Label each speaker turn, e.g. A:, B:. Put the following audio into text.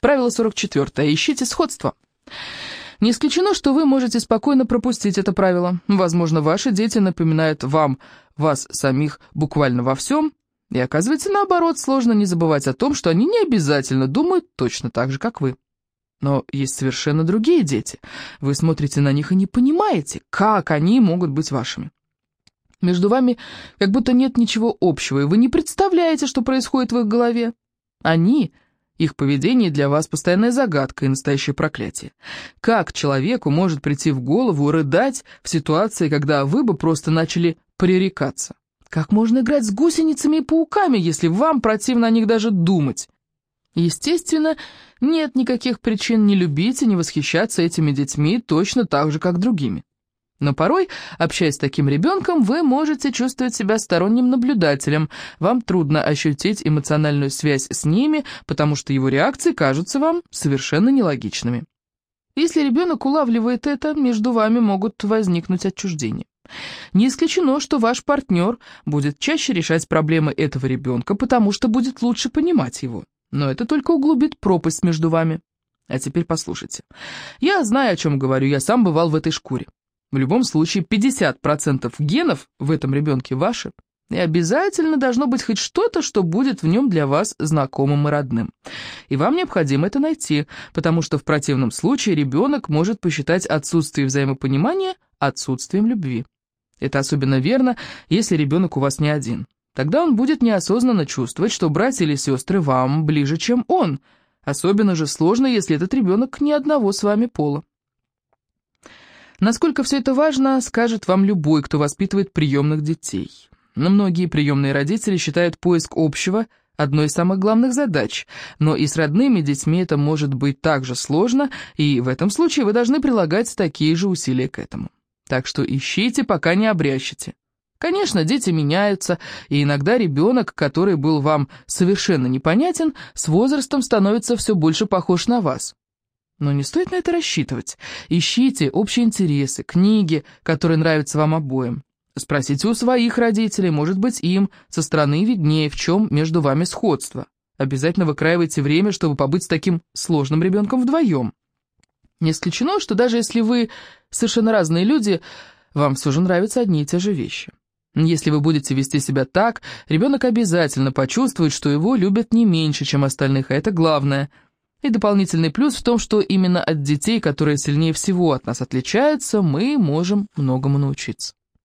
A: Правило 44. Ищите сходство. Не исключено, что вы можете спокойно пропустить это правило. Возможно, ваши дети напоминают вам, вас самих буквально во всем, и оказывается, наоборот, сложно не забывать о том, что они не обязательно думают точно так же, как вы. Но есть совершенно другие дети. Вы смотрите на них и не понимаете, как они могут быть вашими. Между вами как будто нет ничего общего, и вы не представляете, что происходит в их голове. Они, их поведение для вас постоянная загадка и настоящее проклятие. Как человеку может прийти в голову рыдать в ситуации, когда вы бы просто начали пререкаться? Как можно играть с гусеницами и пауками, если вам противно о них даже думать? Естественно, нет никаких причин не любить и не восхищаться этими детьми точно так же, как другими. Но порой, общаясь с таким ребенком, вы можете чувствовать себя сторонним наблюдателем. Вам трудно ощутить эмоциональную связь с ними, потому что его реакции кажутся вам совершенно нелогичными. Если ребенок улавливает это, между вами могут возникнуть отчуждения. Не исключено, что ваш партнер будет чаще решать проблемы этого ребенка, потому что будет лучше понимать его. Но это только углубит пропасть между вами. А теперь послушайте. Я знаю, о чем говорю, я сам бывал в этой шкуре. В любом случае, 50% генов в этом ребенке ваши, и обязательно должно быть хоть что-то, что будет в нем для вас знакомым и родным. И вам необходимо это найти, потому что в противном случае ребенок может посчитать отсутствие взаимопонимания отсутствием любви. Это особенно верно, если ребенок у вас не один. Тогда он будет неосознанно чувствовать, что братья или сестры вам ближе, чем он. Особенно же сложно, если этот ребенок ни одного с вами пола. Насколько все это важно, скажет вам любой, кто воспитывает приемных детей. Но многие приемные родители считают поиск общего одной из самых главных задач, но и с родными детьми это может быть также сложно, и в этом случае вы должны прилагать такие же усилия к этому. Так что ищите, пока не обрящите. Конечно, дети меняются, и иногда ребенок, который был вам совершенно непонятен, с возрастом становится все больше похож на вас. Но не стоит на это рассчитывать. Ищите общие интересы, книги, которые нравятся вам обоим. Спросите у своих родителей, может быть, им со стороны виднее, в чем между вами сходство. Обязательно выкраивайте время, чтобы побыть с таким сложным ребенком вдвоем. Не исключено, что даже если вы совершенно разные люди, вам все же нравятся одни и те же вещи. Если вы будете вести себя так, ребенок обязательно почувствует, что его любят не меньше, чем остальных, а это главное – и дополнительный плюс в том, что именно от детей, которые сильнее всего от нас отличаются, мы можем многому научиться.